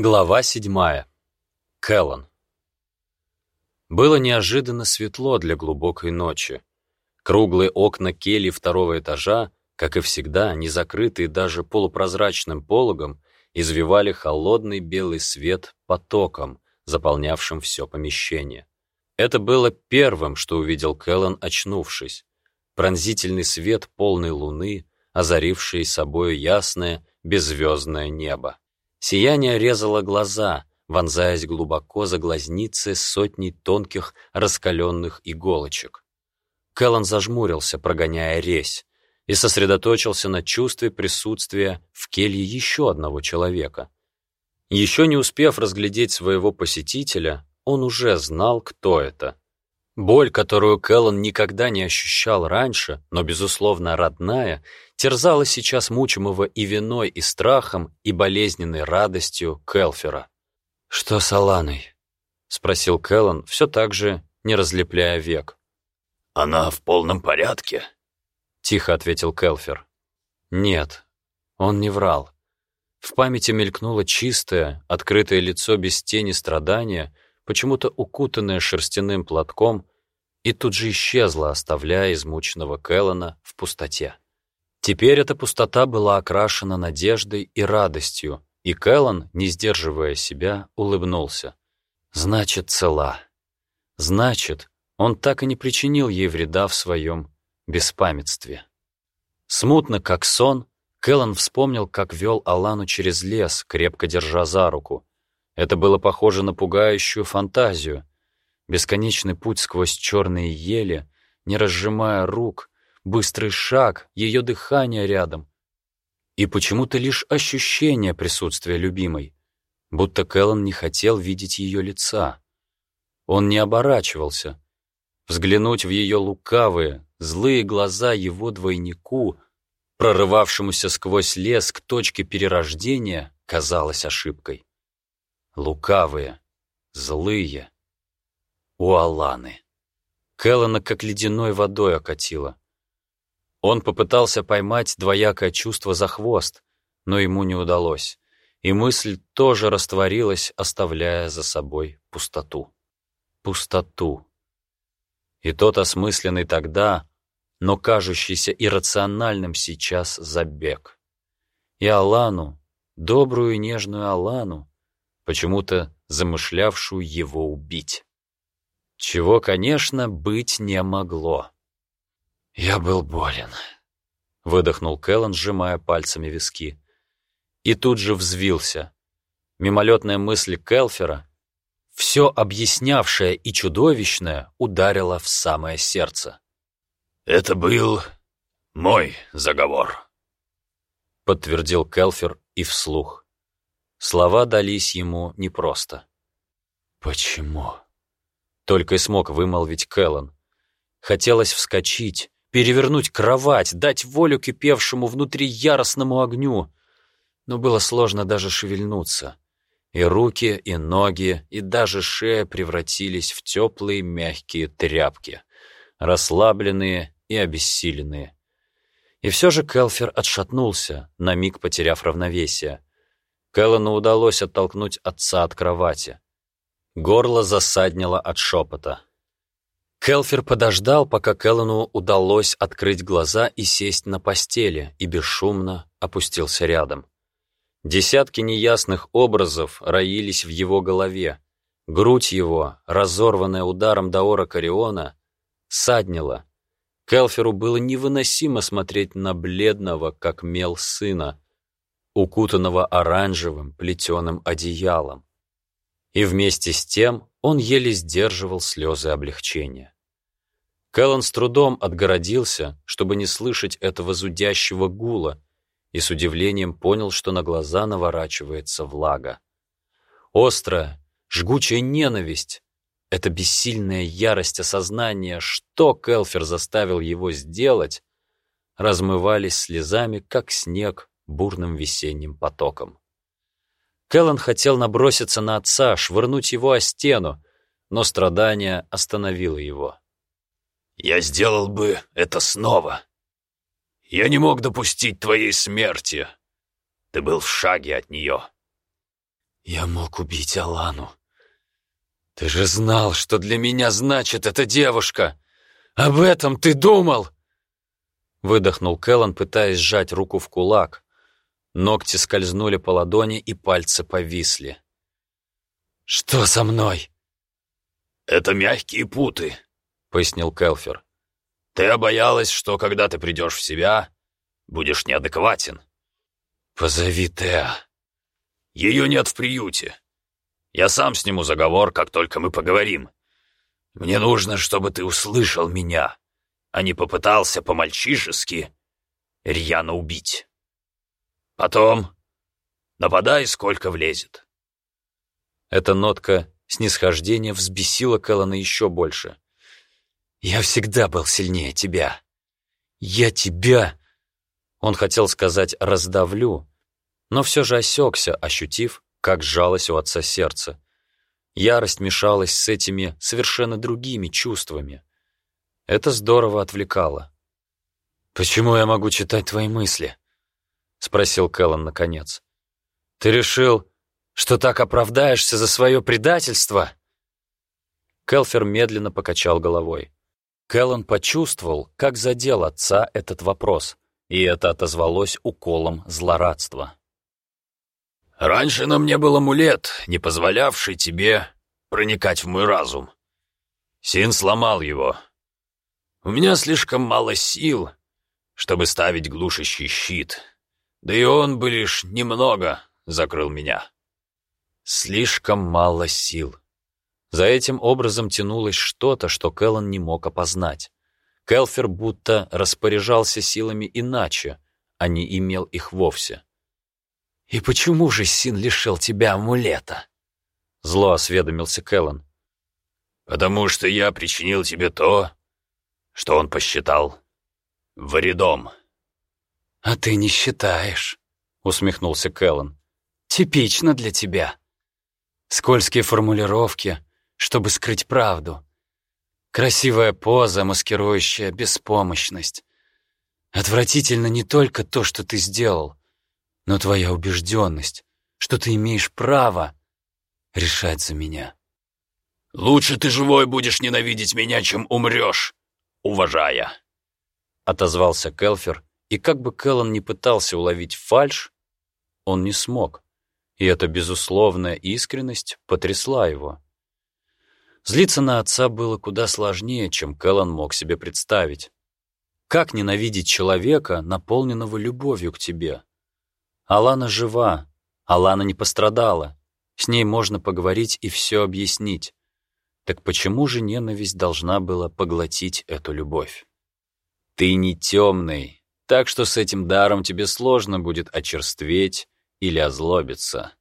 Глава седьмая. Кэллан. Было неожиданно светло для глубокой ночи. Круглые окна кельи второго этажа, как и всегда, не закрытые даже полупрозрачным пологом, извивали холодный белый свет потоком, заполнявшим все помещение. Это было первым, что увидел Кэллан, очнувшись. Пронзительный свет полной луны, озаривший собою ясное, беззвездное небо. Сияние резало глаза, вонзаясь глубоко за глазницы сотней тонких раскаленных иголочек. Кэллан зажмурился, прогоняя резь, и сосредоточился на чувстве присутствия в келье еще одного человека. Еще не успев разглядеть своего посетителя, он уже знал, кто это. Боль, которую Кэллан никогда не ощущал раньше, но, безусловно, родная, терзала сейчас мучимого и виной, и страхом, и болезненной радостью Келфера. «Что с Аланой?» — спросил Кэллан, все так же, не разлепляя век. «Она в полном порядке?» — тихо ответил Келфер. «Нет, он не врал. В памяти мелькнуло чистое, открытое лицо без тени страдания, почему-то укутанное шерстяным платком, и тут же исчезло, оставляя измученного Кэллана в пустоте. Теперь эта пустота была окрашена надеждой и радостью, и Кэллан, не сдерживая себя, улыбнулся. «Значит, цела. Значит, он так и не причинил ей вреда в своем беспамятстве». Смутно, как сон, Кэллан вспомнил, как вел Алану через лес, крепко держа за руку. Это было похоже на пугающую фантазию. Бесконечный путь сквозь черные ели, не разжимая рук, быстрый шаг, ее дыхание рядом. И почему-то лишь ощущение присутствия любимой, будто Кэллан не хотел видеть ее лица. Он не оборачивался. Взглянуть в ее лукавые, злые глаза его двойнику, прорывавшемуся сквозь лес к точке перерождения, казалось ошибкой. Лукавые, злые. У Аланы. Кэллана как ледяной водой окатило. Он попытался поймать двоякое чувство за хвост, но ему не удалось, и мысль тоже растворилась, оставляя за собой пустоту. Пустоту. И тот осмысленный тогда, но кажущийся иррациональным сейчас забег. И Алану, добрую и нежную Алану, почему-то замышлявшую его убить. Чего, конечно, быть не могло. «Я был болен», — выдохнул Кэллен, сжимая пальцами виски. И тут же взвился. Мимолетная мысль Келфера, все объяснявшая и чудовищное, ударила в самое сердце. «Это был мой заговор», — подтвердил Келфер и вслух. Слова дались ему непросто. «Почему?» — только и смог вымолвить Кэллен. Хотелось вскочить, перевернуть кровать, дать волю кипевшему внутри яростному огню. Но было сложно даже шевельнуться. И руки, и ноги, и даже шея превратились в теплые мягкие тряпки, расслабленные и обессиленные. И все же Келфер отшатнулся, на миг потеряв равновесие. Келлену удалось оттолкнуть отца от кровати. Горло засаднило от шепота. Келфер подождал, пока Келлену удалось открыть глаза и сесть на постели, и бесшумно опустился рядом. Десятки неясных образов роились в его голове. Грудь его, разорванная ударом Даора Кариона, саднила. Келферу было невыносимо смотреть на бледного, как мел сына, укутанного оранжевым плетеным одеялом. И вместе с тем он еле сдерживал слезы облегчения. Кэллен с трудом отгородился, чтобы не слышать этого зудящего гула, и с удивлением понял, что на глаза наворачивается влага. Острая, жгучая ненависть, эта бессильная ярость осознания, что Келфер заставил его сделать, размывались слезами, как снег бурным весенним потоком. Кэллен хотел наброситься на отца, швырнуть его о стену, но страдание остановило его. «Я сделал бы это снова. Я не мог допустить твоей смерти. Ты был в шаге от нее». Я мог убить Алану. Ты же знал, что для меня значит эта девушка. Об этом ты думал!» Выдохнул Кэллан, пытаясь сжать руку в кулак. Ногти скользнули по ладони, и пальцы повисли. «Что со мной?» «Это мягкие путы», — пояснил Келфер. «Ты боялась, что когда ты придешь в себя, будешь неадекватен». «Позови Теа». «Ее нет в приюте. Я сам сниму заговор, как только мы поговорим. Мне нужно, чтобы ты услышал меня, а не попытался по-мальчишески рьяно убить. Потом нападай, сколько влезет». Эта нотка снисхождения взбесила Кэллана еще больше. «Я всегда был сильнее тебя. Я тебя...» Он хотел сказать «раздавлю», но все же осекся, ощутив, как сжалось у отца сердце. Ярость мешалась с этими совершенно другими чувствами. Это здорово отвлекало. «Почему я могу читать твои мысли?» — спросил Кэллан наконец. «Ты решил, что так оправдаешься за свое предательство?» Келфер медленно покачал головой. Кэллан почувствовал, как задел отца этот вопрос, и это отозвалось уколом злорадства. «Раньше на мне был амулет, не позволявший тебе проникать в мой разум. Син сломал его. У меня слишком мало сил, чтобы ставить глушащий щит, да и он бы лишь немного закрыл меня. Слишком мало сил. За этим образом тянулось что-то, что Кэллан не мог опознать. Келфер будто распоряжался силами иначе, а не имел их вовсе. «И почему же Син лишил тебя амулета?» Зло осведомился Кэллан. «Потому что я причинил тебе то, что он посчитал вредом». «А ты не считаешь», — усмехнулся Кэллан. «Типично для тебя. Скользкие формулировки, чтобы скрыть правду. Красивая поза, маскирующая беспомощность. Отвратительно не только то, что ты сделал, но твоя убежденность, что ты имеешь право решать за меня. «Лучше ты живой будешь ненавидеть меня, чем умрешь, уважая», — отозвался Келфер, и как бы Келлан не пытался уловить фальшь, он не смог, и эта безусловная искренность потрясла его. Злиться на отца было куда сложнее, чем Келлан мог себе представить. Как ненавидеть человека, наполненного любовью к тебе? Алана жива, Алана не пострадала. С ней можно поговорить и все объяснить. Так почему же ненависть должна была поглотить эту любовь? Ты не темный, так что с этим даром тебе сложно будет очерстветь или озлобиться.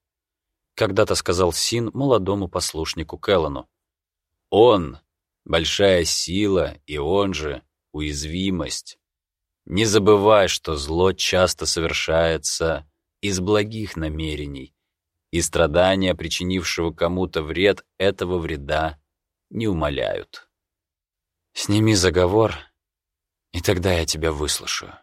Когда-то сказал Син молодому послушнику Келлану. Он — большая сила, и он же — уязвимость. Не забывай, что зло часто совершается из благих намерений, и страдания, причинившего кому-то вред, этого вреда не умаляют. Сними заговор, и тогда я тебя выслушаю.